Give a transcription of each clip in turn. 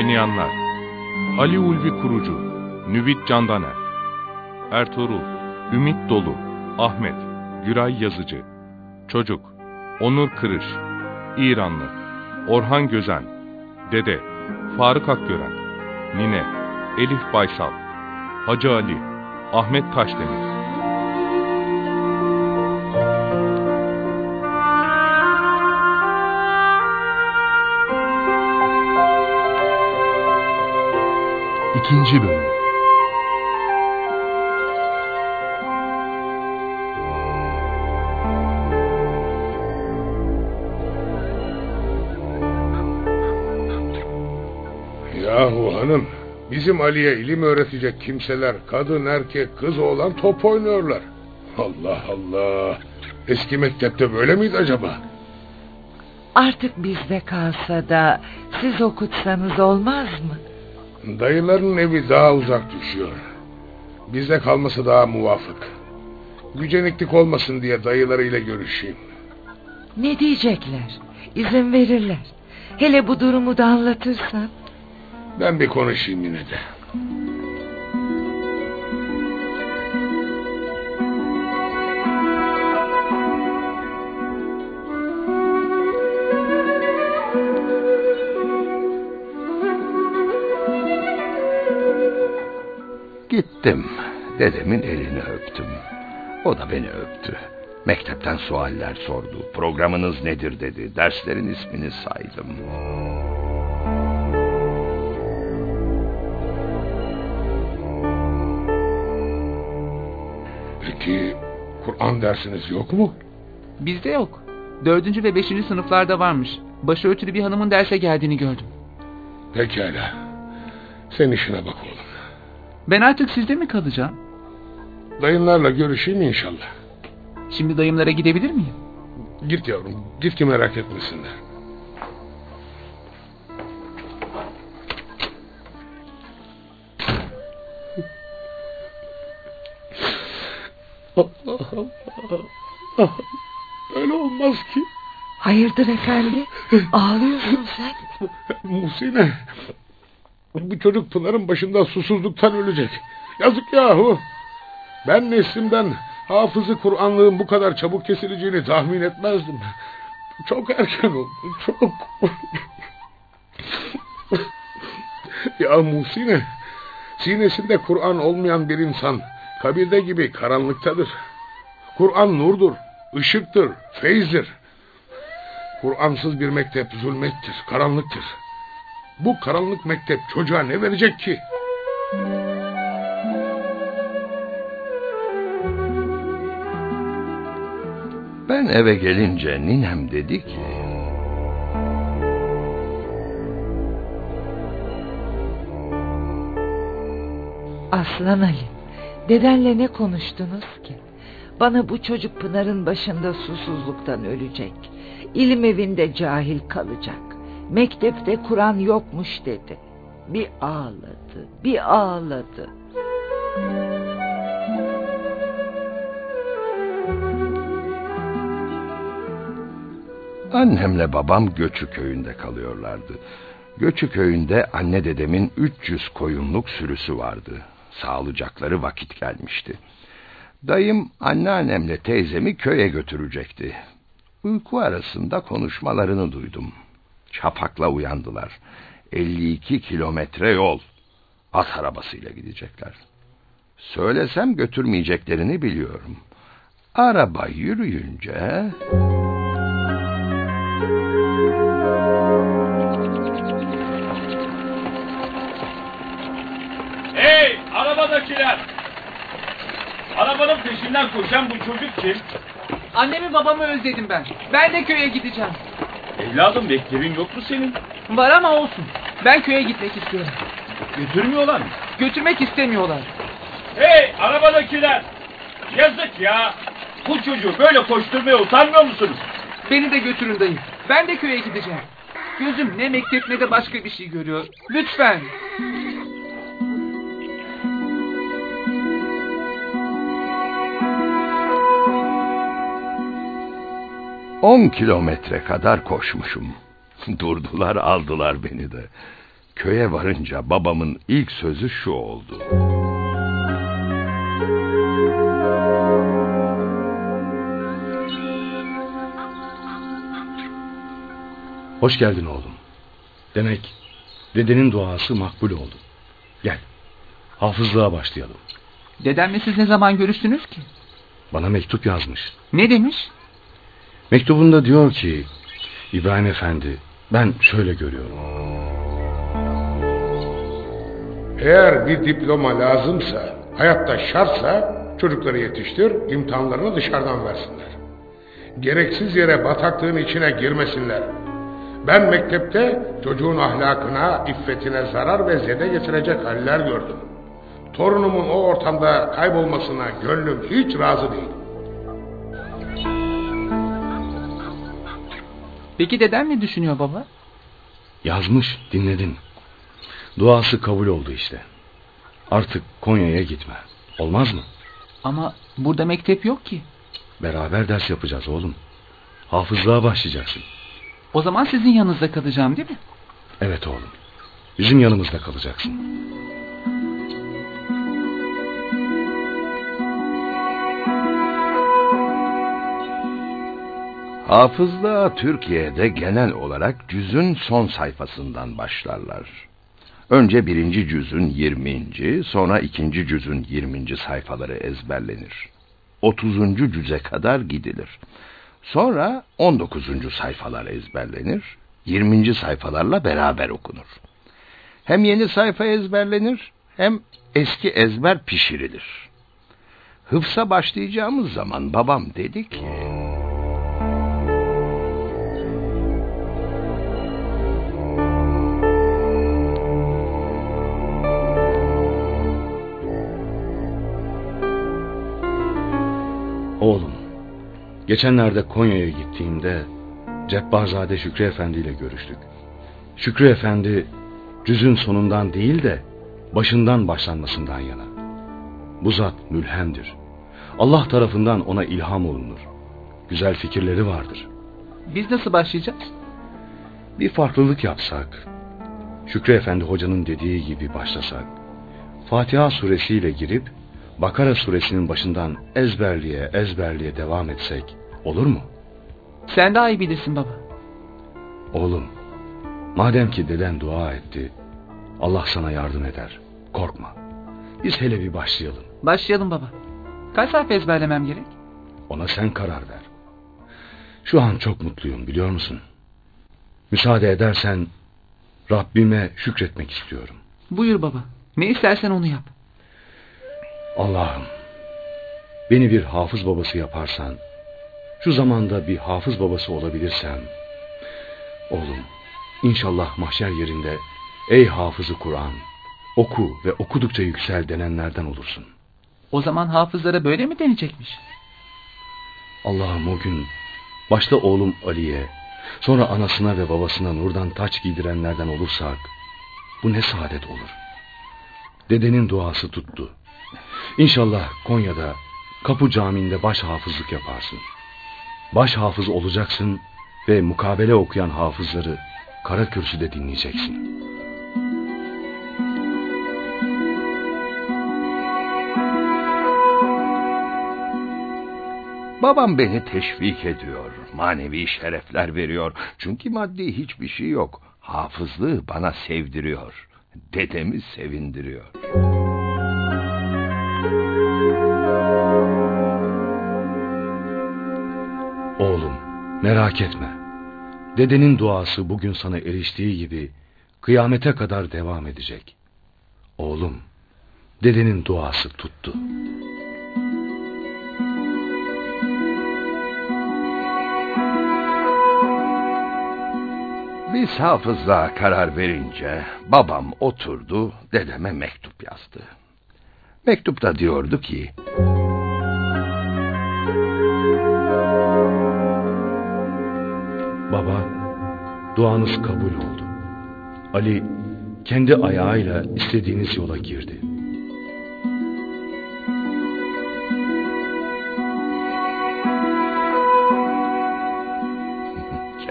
Oynayanlar. Ali Ulvi Kurucu Nüvit Candaner Ertuğrul Ümit Dolu Ahmet Güray Yazıcı Çocuk Onur Kırış İranlı Orhan Gözen Dede Faruk Akgören Nine Elif Baysal Hacı Ali Ahmet Taşdemir İkinci Bölüm Yahu hanım, bizim Ali'ye ilim öğretecek kimseler, kadın, erkek, kız oğlan top oynuyorlar. Allah Allah. Eski mektepte böyle miydi acaba? Artık bizde kalsa da siz okutsanız olmaz mı? Dayıların evi daha uzak düşüyor. Bizde kalması daha muvafık. Güceniklik olmasın diye dayılarıyla görüşeyim. Ne diyecekler? İzin verirler. Hele bu durumu da anlatırsan. Ben bir konuşayım yine de. Gittim. Dedemin elini öptüm. O da beni öptü. Mektepten sualler sordu. Programınız nedir dedi. Derslerin ismini saydım. Peki Kur'an dersiniz yok mu? Bizde yok. Dördüncü ve beşinci sınıflarda varmış. Başörtülü bir hanımın derse geldiğini gördüm. Pekala. Sen işine bak oğlum. Ben artık sizde mi kalacağım? Dayınlarla görüşeyim inşallah. Şimdi dayımlara gidebilir miyim? Git yavrum. Git ki merak etmesinler. Allah Allah. Öyle olmaz ki. Hayırdır efendi? Ağlıyorsun sen. Muhsine. Bu çocuk Pınar'ın başında susuzluktan ölecek. Yazık yahu. Ben neslimden hafızı Kur'anlığın bu kadar çabuk kesileceğini tahmin etmezdim. Çok erken oldu. Çok. ya Muhsine. Sinesinde Kur'an olmayan bir insan kabirde gibi karanlıktadır. Kur'an nurdur, ışıktır, feyizdir. Kur'ansız bir mektep zulmettir, karanlıktır. Bu karanlık mektep çocuğa ne verecek ki? Ben eve gelince ninem dedi ki... Aslan Ali, dedenle ne konuştunuz ki? Bana bu çocuk Pınar'ın başında susuzluktan ölecek. İlim evinde cahil kalacak. Mektepte Kur'an yokmuş dedi. Bir ağladı, bir ağladı. Annemle babam Göçü köyünde kalıyorlardı. Göçü köyünde anne dedemin 300 koyunluk sürüsü vardı. Sağlıcakları vakit gelmişti. Dayım anneannemle teyzemi köye götürecekti. Uyku arasında konuşmalarını duydum. Çapakla uyandılar. 52 kilometre yol. At arabasıyla gidecekler. Söylesem götürmeyeceklerini biliyorum. Araba yürüyünce... Hey arabadakiler! Arabanın peşinden koşan bu çocuk kim? Annemi babamı özledim ben. Ben de köye gideceğim. Evladım mektebin yok mu senin? Var ama olsun. Ben köye gitmek istiyorum. Götürmüyorlar mı? Götürmek istemiyorlar. Hey arabadakiler! Yazık ya! Bu çocuğu böyle koşturmaya utanmıyor musunuz? Beni de götürün dayı. Ben de köye gideceğim. Gözüm ne mektep ne de başka bir şey görüyor. Lütfen. On kilometre kadar koşmuşum. Durdular aldılar beni de. Köye varınca babamın ilk sözü şu oldu. Hoş geldin oğlum. Demek dedenin duası makbul oldu. Gel. Hafızlığa başlayalım. Dedemle siz ne zaman görüştünüz ki? Bana mektup yazmış. Ne demiş? Mektubunda diyor ki İbrahim Efendi ben şöyle görüyorum. Eğer bir diploma lazımsa, hayatta şartsa çocukları yetiştir, imtihanlarını dışarıdan versinler. Gereksiz yere bataklığın içine girmesinler. Ben mektepte çocuğun ahlakına, iffetine zarar ve zede getirecek haller gördüm. Torunumun o ortamda kaybolmasına gönlüm hiç razı değil. Peki dedem ne düşünüyor baba? Yazmış dinledin. Duası kabul oldu işte. Artık Konya'ya gitme. Olmaz mı? Ama burada mektep yok ki. Beraber ders yapacağız oğlum. Hafızlığa başlayacaksın. O zaman sizin yanınızda kalacağım değil mi? Evet oğlum. Bizim yanımızda kalacaksın. Hafızlığa Türkiye'de genel olarak cüzün son sayfasından başlarlar. Önce birinci cüzün 20. sonra ikinci cüzün 20. sayfaları ezberlenir. 30. cüze kadar gidilir. Sonra 19. sayfalar ezberlenir. 20. sayfalarla beraber okunur. Hem yeni sayfa ezberlenir hem eski ezber pişirilir. Hıfsa başlayacağımız zaman babam dedi ki... Oğlum, geçenlerde Konya'ya gittiğimde Cebbarzade Şükrü Efendi ile görüştük. Şükrü Efendi cüzün sonundan değil de başından başlanmasından yana. Bu zat mülhemdir. Allah tarafından ona ilham olunur. Güzel fikirleri vardır. Biz nasıl başlayacağız? Bir farklılık yapsak, Şükrü Efendi hocanın dediği gibi başlasak, Fatiha suresiyle girip Bakara suresinin başından ezberliye ezberliye devam etsek olur mu? Sen daha iyi bilirsin baba. Oğlum, madem ki deden dua etti, Allah sana yardım eder. Korkma. Biz hele bir başlayalım. Başlayalım baba. Kaç sayfa ezberlemem gerek? Ona sen karar ver. Şu an çok mutluyum biliyor musun? Müsaade edersen Rabbime şükretmek istiyorum. Buyur baba. Ne istersen onu yap. Allah'ım beni bir hafız babası yaparsan şu zamanda bir hafız babası olabilirsem oğlum inşallah mahşer yerinde ey hafızı Kur'an oku ve okudukça yüksel denenlerden olursun. O zaman hafızlara böyle mi denecekmiş? Allah'ım o gün başta oğlum Ali'ye sonra anasına ve babasına nurdan taç giydirenlerden olursak bu ne saadet olur. Dedenin duası tuttu. İnşallah Konya'da Kapı Camii'nde baş hafızlık yaparsın. Baş hafız olacaksın ve mukabele okuyan hafızları kara kürsüde dinleyeceksin. Babam beni teşvik ediyor, manevi şerefler veriyor. Çünkü maddi hiçbir şey yok. Hafızlığı bana sevdiriyor. Dedemi sevindiriyor. Merak etme. Dedenin duası bugün sana eriştiği gibi kıyamete kadar devam edecek. Oğlum dedenin duası tuttu. Biz hafızlığa karar verince babam oturdu dedeme mektup yazdı. Mektupta diyordu ki... Baba, duanız kabul oldu. Ali kendi ayağıyla istediğiniz yola girdi.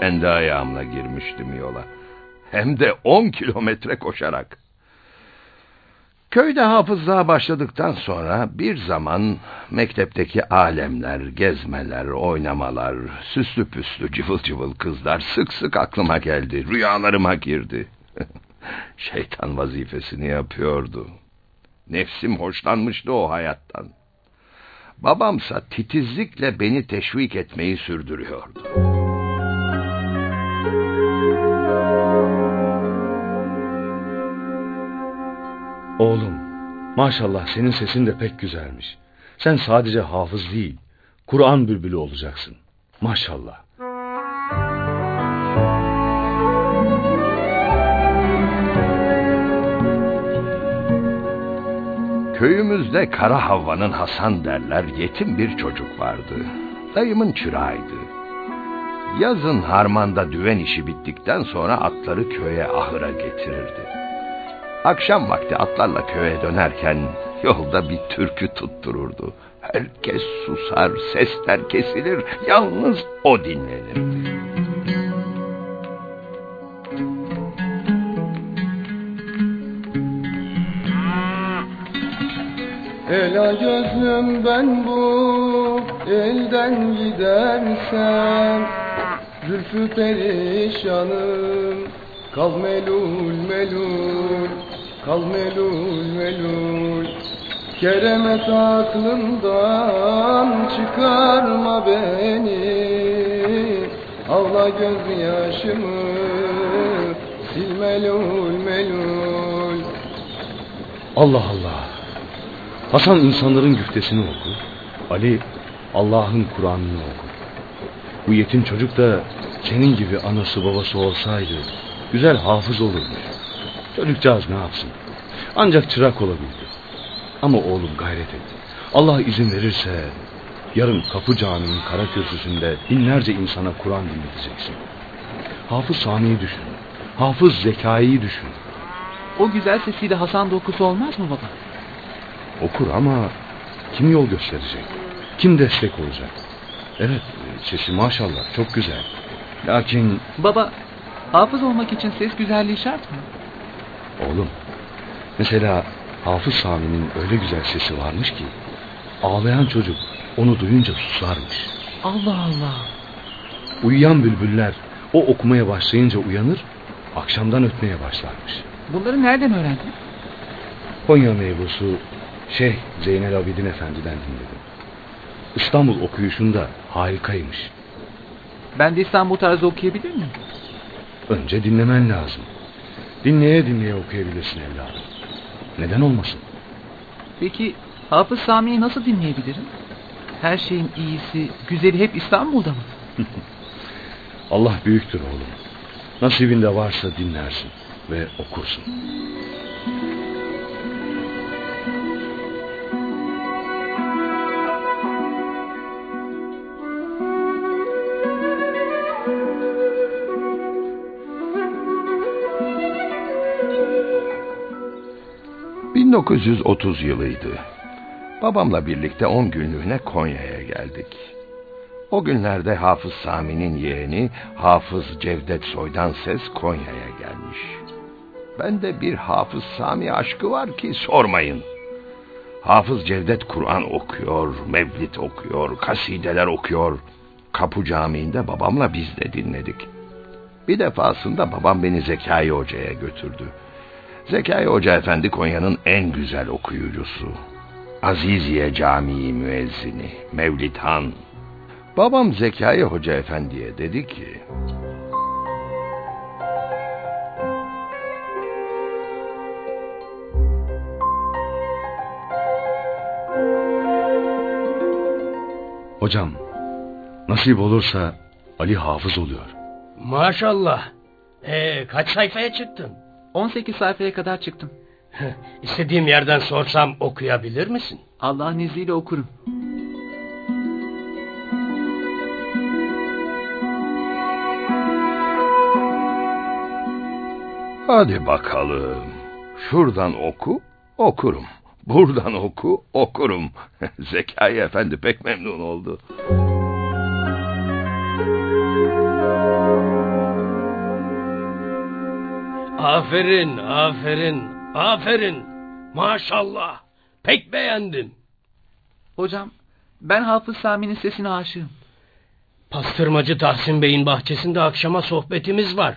Kendi ayağımla girmiştim yola. Hem de on kilometre koşarak. Köyde hafızlığa başladıktan sonra bir zaman mektepteki alemler, gezmeler, oynamalar, süslü püslü cıvıl cıvıl kızlar sık sık aklıma geldi, rüyalarıma girdi. Şeytan vazifesini yapıyordu. Nefsim hoşlanmıştı o hayattan. Babamsa titizlikle beni teşvik etmeyi sürdürüyordu. Oğlum, maşallah senin sesin de pek güzelmiş. Sen sadece hafız değil, Kur'an bülbülü olacaksın. Maşallah. Köyümüzde Kara Havva'nın Hasan derler yetim bir çocuk vardı. Dayımın çırağıydı. Yazın harmanda düven işi bittikten sonra atları köye ahıra getirirdi. Akşam vakti atlarla köye dönerken yolda bir türkü tuttururdu. Herkes susar, sesler kesilir, yalnız o dinlenirdi. Ela gözlüm ben bu elden gidersem Zülfü perişanım Kal melul melul Kal melul melul Keremet aklımdan çıkarma beni Ağla gözyaşımı sil melul melul Allah Allah. Hasan insanların güftesini okur. Ali Allah'ın Kur'an'ını okur. Bu yetim çocuk da senin gibi anası babası olsaydı güzel hafız olurmuş. Çocukcağız ne yapsın? Ancak çırak olabildi. Ama oğlum gayret et. Allah izin verirse yarın Kapı Camii'nin kara kürsüsünde binlerce insana Kur'an dinleteceksin. Hafız Sami'yi düşün. Hafız Zekai'yi düşün. O güzel sesiyle Hasan da okusu olmaz mı baba? Okur ama kim yol gösterecek? Kim destek olacak? Evet sesi maşallah çok güzel. Lakin Baba, hafız olmak için ses güzelliği şart mı? Oğlum mesela Hafız Sami'nin öyle güzel sesi varmış ki ağlayan çocuk onu duyunca susarmış. Allah Allah. Uyuyan bülbüller o okumaya başlayınca uyanır akşamdan ötmeye başlarmış. Bunları nereden öğrendin? Konya meyvusu Şeyh Zeynel Abidin Efendi'den dinledim. İstanbul okuyuşunda harikaymış. Ben de İstanbul tarzı okuyabilir miyim? Önce dinlemen lazım. Dinleye dinleye okuyabilirsin evladım. Neden olmasın? Peki Hafız Sami'yi nasıl dinleyebilirim? Her şeyin iyisi, güzeli hep İstanbul'da mı? Allah büyüktür oğlum. Nasibinde varsa dinlersin ve okursun. ...1930 yılıydı. Babamla birlikte 10 günlüğüne Konya'ya geldik. O günlerde Hafız Sami'nin yeğeni Hafız Cevdet Soydan ses Konya'ya gelmiş. Bende bir Hafız Sami aşkı var ki sormayın. Hafız Cevdet Kur'an okuyor, mevlid okuyor, kasideler okuyor. Kapı Camii'nde babamla biz de dinledik. Bir defasında babam beni Zekai Hoca'ya götürdü. Zekai Hoca Efendi Konya'nın en güzel okuyucusu. Aziziye Camii müezzini, Mevlid Han. Babam Zekai Hoca Efendi'ye dedi ki... Hocam nasip olursa Ali hafız oluyor. Maşallah. Ee, kaç sayfaya çıktın? 18 sayfaya kadar çıktım. İstediğim yerden sorsam okuyabilir misin? Allah'ın izniyle okurum. Hadi bakalım. Şuradan oku, okurum. Buradan oku, okurum. Zekai Efendi pek memnun oldu. Aferin, aferin, aferin. Maşallah. Pek beğendim. Hocam ben Hafız Sami'nin sesine aşığım. Pastırmacı Tahsin Bey'in bahçesinde akşama sohbetimiz var.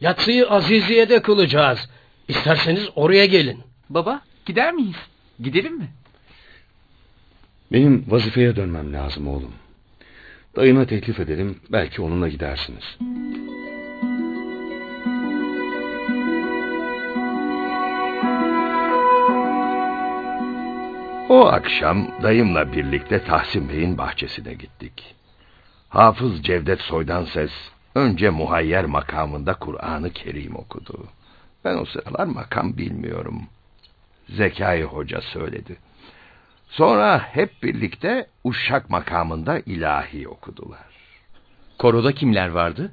Yatsıyı Aziziye'de kılacağız. İsterseniz oraya gelin. Baba gider miyiz? Gidelim mi? Benim vazifeye dönmem lazım oğlum. Dayına teklif edelim, belki onunla gidersiniz. O akşam dayımla birlikte Tahsin Bey'in bahçesine gittik. Hafız Cevdet Soydan ses önce muhayyer makamında Kur'an-ı Kerim okudu. Ben o sıralar makam bilmiyorum. Zekai Hoca söyledi. Sonra hep birlikte Uşak makamında ilahi okudular. Koroda kimler vardı?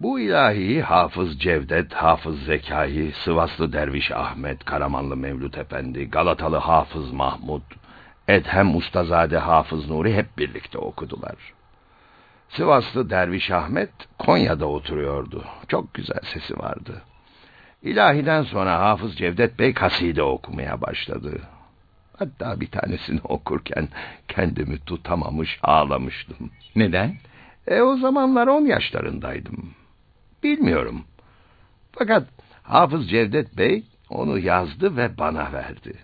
Bu ilahiyi Hafız Cevdet, Hafız Zekai, Sivaslı Derviş Ahmet, Karamanlı Mevlüt Efendi, Galatalı Hafız Mahmud, Edhem Ustazade Hafız Nuri hep birlikte okudular. Sivaslı Derviş Ahmet Konya'da oturuyordu. Çok güzel sesi vardı. İlahiden sonra Hafız Cevdet Bey kaside okumaya başladı. Hatta bir tanesini okurken kendimi tutamamış ağlamıştım. Neden? E o zamanlar on yaşlarındaydım. Bilmiyorum. Fakat Hafız Cevdet Bey onu yazdı ve bana verdi.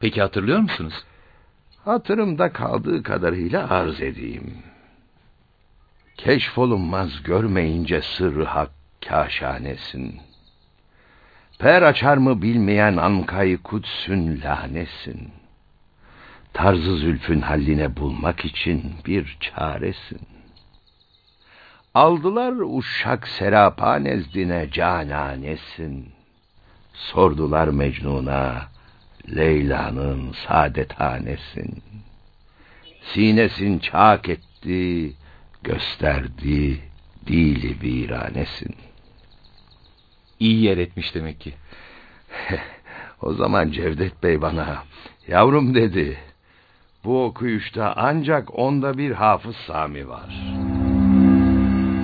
Peki hatırlıyor musunuz? Hatırımda kaldığı kadarıyla arz edeyim. Keşfolunmaz görmeyince sırrı hak kaşanesin. Per açar mı bilmeyen ankayı kudsün lanesin. Tarzı zülfün halline bulmak için bir çaresin. Aldılar uşak serapa nezdine cananesin. Sordular Mecnun'a, Leyla'nın saadethanesin. Sinesin çak etti, gösterdi, dili viranesin. İyi yer etmiş demek ki. o zaman Cevdet Bey bana, yavrum dedi, bu okuyuşta ancak onda bir hafız Sami var.